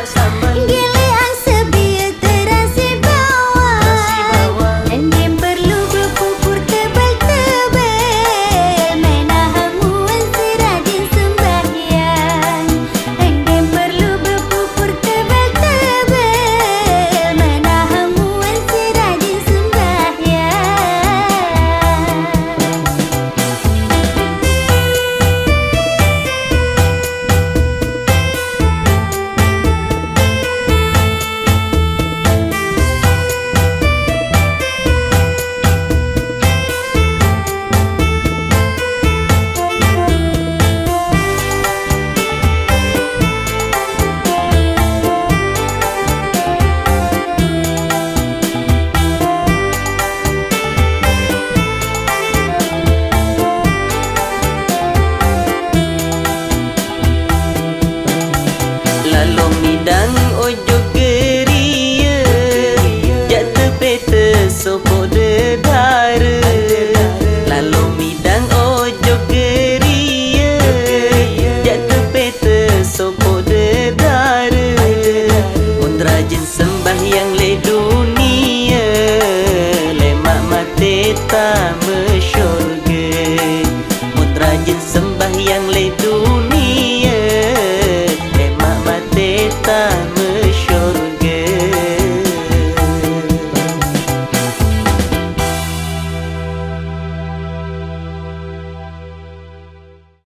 bersama